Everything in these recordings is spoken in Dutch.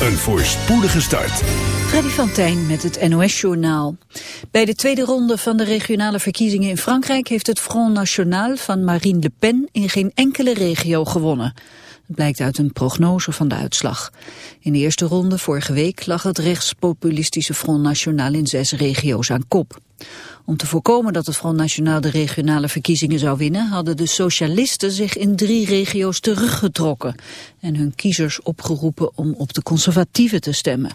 een voorspoedige start. Freddy van Tijn met het NOS-journaal. Bij de tweede ronde van de regionale verkiezingen in Frankrijk... heeft het Front National van Marine Le Pen in geen enkele regio gewonnen. Dat blijkt uit een prognose van de uitslag. In de eerste ronde vorige week lag het rechtspopulistische Front National in zes regio's aan kop. Om te voorkomen dat het Front National de regionale verkiezingen zou winnen... hadden de socialisten zich in drie regio's teruggetrokken... en hun kiezers opgeroepen om op de conservatieven te stemmen.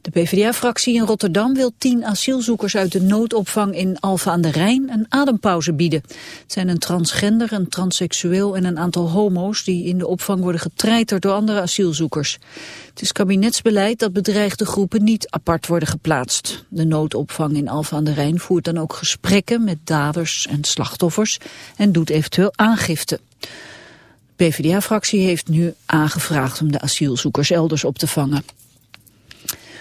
De PvdA-fractie in Rotterdam wil tien asielzoekers uit de noodopvang in Alphen aan de Rijn een adempauze bieden. Het zijn een transgender, een transseksueel en een aantal homo's die in de opvang worden getreiterd door andere asielzoekers. Het is kabinetsbeleid dat bedreigde groepen niet apart worden geplaatst. De noodopvang in Alphen aan de Rijn voert dan ook gesprekken met daders en slachtoffers en doet eventueel aangifte. De PvdA-fractie heeft nu aangevraagd om de asielzoekers elders op te vangen.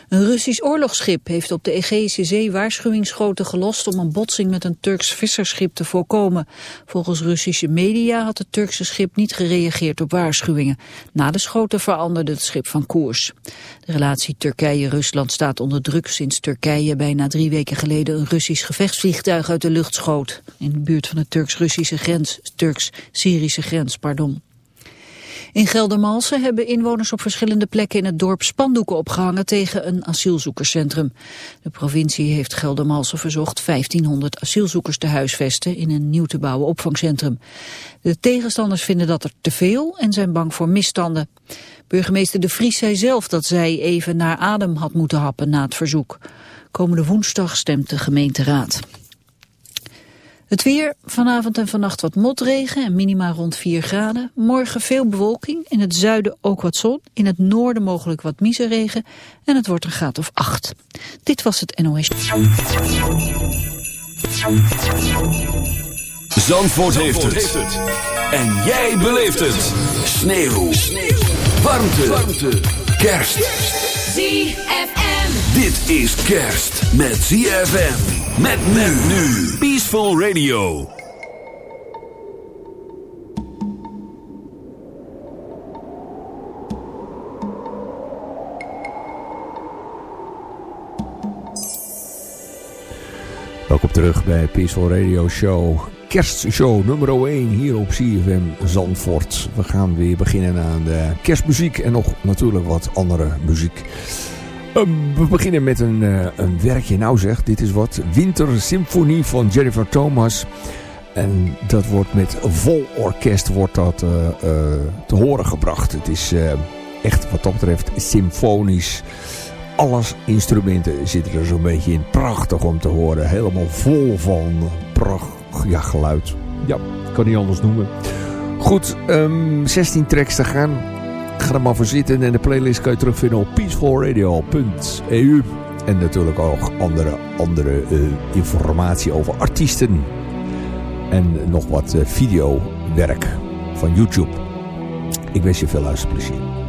Een Russisch oorlogsschip heeft op de Egeïsche Zee waarschuwingsschoten gelost om een botsing met een Turks visserschip te voorkomen. Volgens Russische media had het Turkse schip niet gereageerd op waarschuwingen. Na de schoten veranderde het schip van koers. De relatie Turkije-Rusland staat onder druk sinds Turkije bijna drie weken geleden een Russisch gevechtsvliegtuig uit de lucht schoot. In de buurt van de Turks-Russische grens, Turks-Syrische grens, pardon. In Geldermalsen hebben inwoners op verschillende plekken in het dorp spandoeken opgehangen tegen een asielzoekerscentrum. De provincie heeft Geldermalsen verzocht 1500 asielzoekers te huisvesten in een nieuw te bouwen opvangcentrum. De tegenstanders vinden dat er te veel en zijn bang voor misstanden. Burgemeester De Vries zei zelf dat zij even naar adem had moeten happen na het verzoek. Komende woensdag stemt de gemeenteraad. Het weer, vanavond en vannacht wat motregen en minima rond 4 graden. Morgen veel bewolking, in het zuiden ook wat zon. In het noorden mogelijk wat miseregen en het wordt een graad of 8. Dit was het NOS. Zandvoort, heeft, het. En jij beleeft het. Sneeuw. Sneeuw. Warmte. Warmte. Kerst. ZFM. Dit is kerst met ZFM. Met men nu. Peaceful Radio. Welkom terug bij Peaceful Radio Show. Kerstshow nummer 1 hier op CFM Zandvoort. We gaan weer beginnen aan de kerstmuziek en nog natuurlijk wat andere muziek. Ehm, we beginnen met een, uh, een werkje, nou zeg, dit is wat. Wintersymfonie van Jennifer Thomas. En dat wordt met vol orkest wordt dat, uh, uh, te horen gebracht. Het is echt wat dat betreft symfonisch. Alles instrumenten zitten er zo'n beetje in. Prachtig om te horen. Helemaal vol van pracht, ja, geluid. Ja, kan niet anders noemen. Goed, um, 16 tracks te gaan. Maar voor zitten en de playlist kan je terugvinden op peacefulradio.eu. En natuurlijk ook andere, andere uh, informatie over artiesten. En nog wat uh, videowerk van YouTube. Ik wens je veel luisterplezier.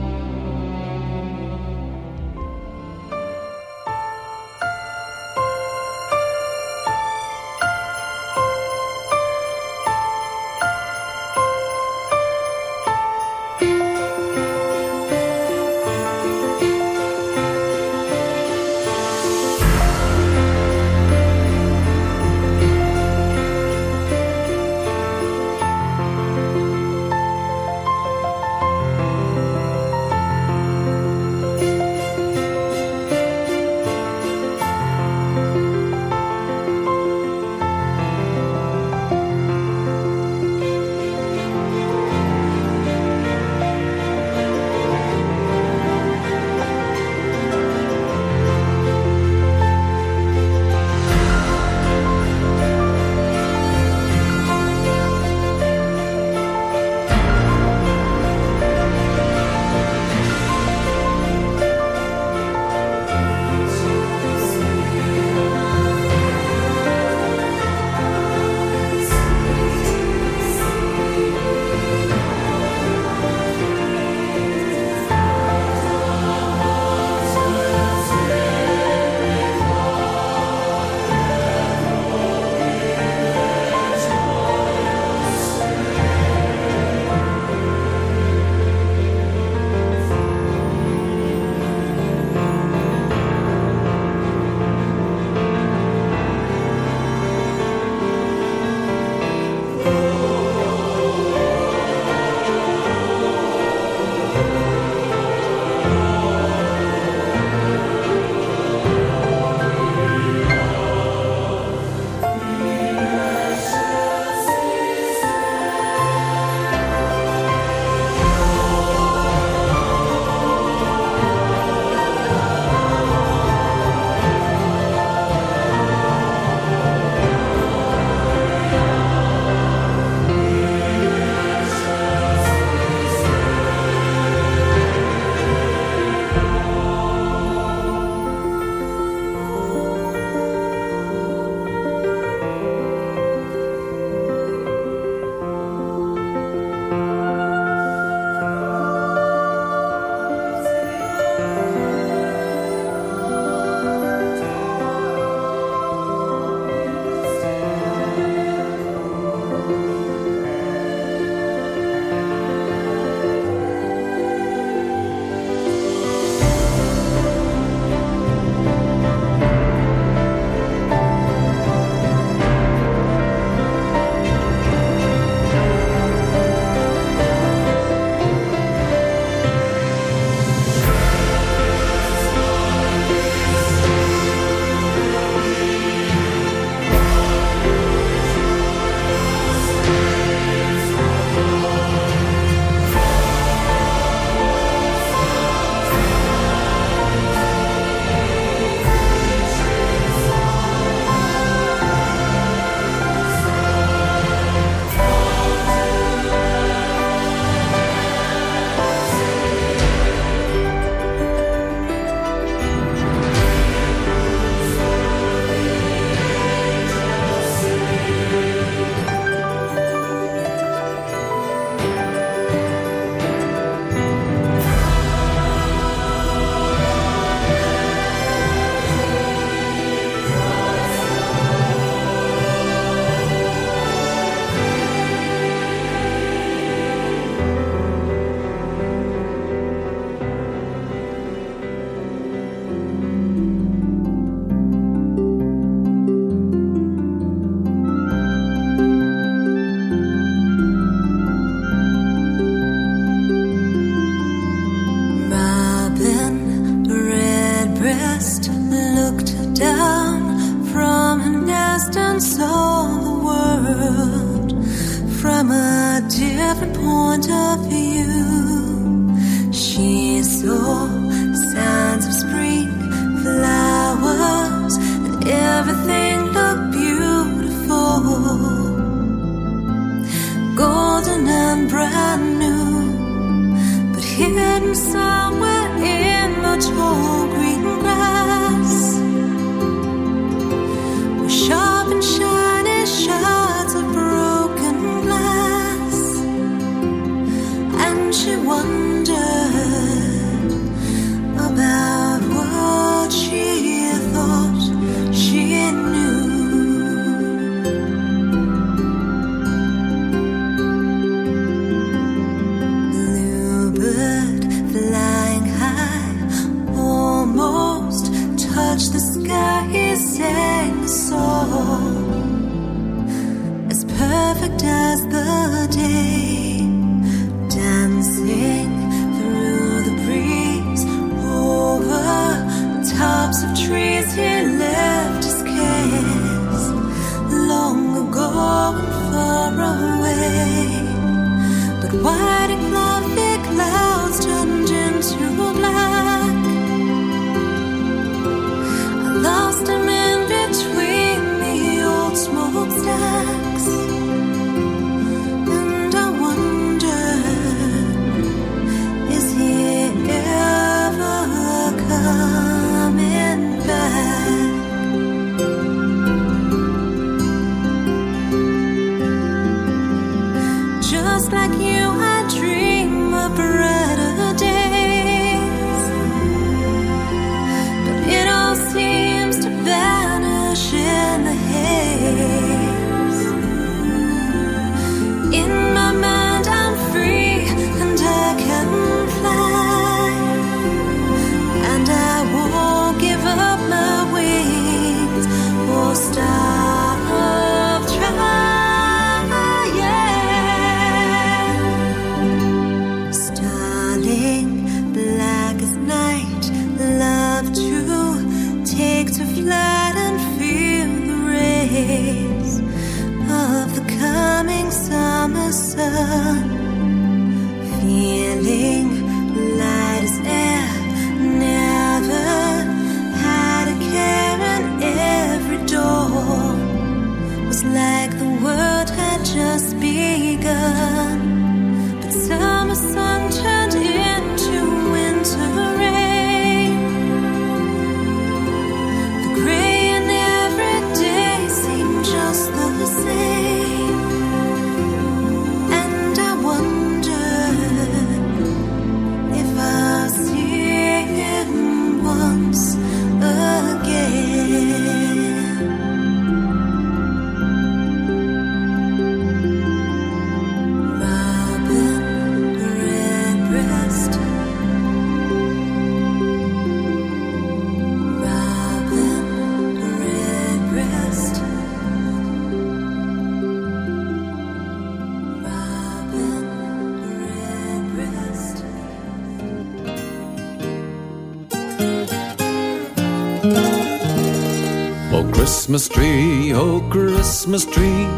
Christmas tree, oh Christmas tree,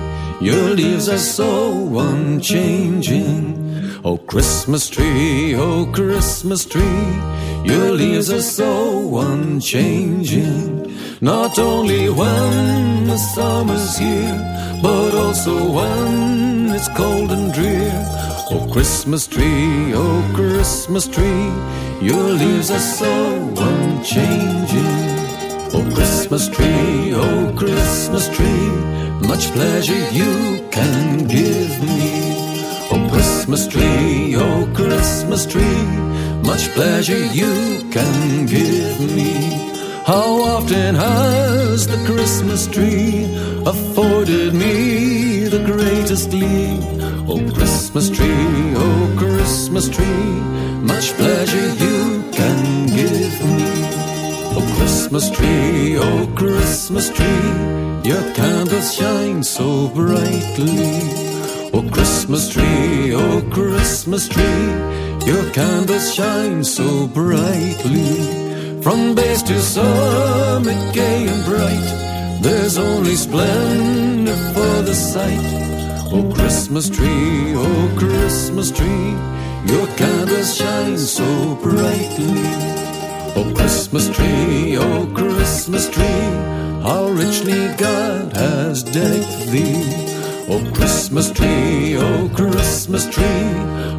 your leaves are so unchanging. Oh Christmas tree, oh Christmas tree, your leaves are so unchanging. Not only when the summer's here, but also when it's cold and drear. Oh Christmas tree, oh Christmas tree, your leaves are so unchanging. Oh Christmas tree, oh Christmas tree, much pleasure you can give me. Oh Christmas tree, oh Christmas tree, much pleasure you can give me. How often has the Christmas tree afforded me the greatest glee? Oh Christmas tree, oh Christmas tree, much pleasure you Christmas tree, oh Christmas tree, your candles shine so brightly. Oh Christmas tree, oh Christmas tree, your candles shine so brightly. From base to summit, gay and bright, there's only splendor for the sight. Oh, Christmas tree, oh, Christmas tree, your candles shine so brightly. Oh, Christmas tree, oh, Christmas tree, how richly God has decked thee. Oh, Christmas tree, oh, Christmas tree,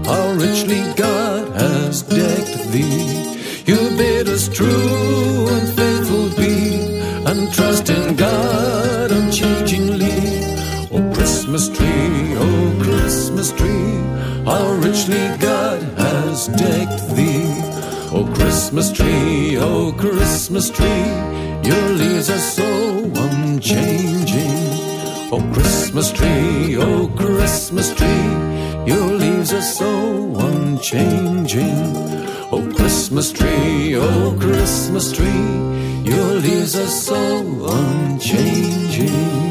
how richly God has decked thee. You bid us true and faithful be, and trust in God unchangingly. Oh, Christmas tree, oh, Christmas tree, how richly God Christmas tree, oh, Christmas tree, your leaves are so unchanging. Oh, Christmas tree, oh, Christmas tree, your leaves are so unchanging. Oh, Christmas tree, oh, Christmas tree, your leaves are so unchanging.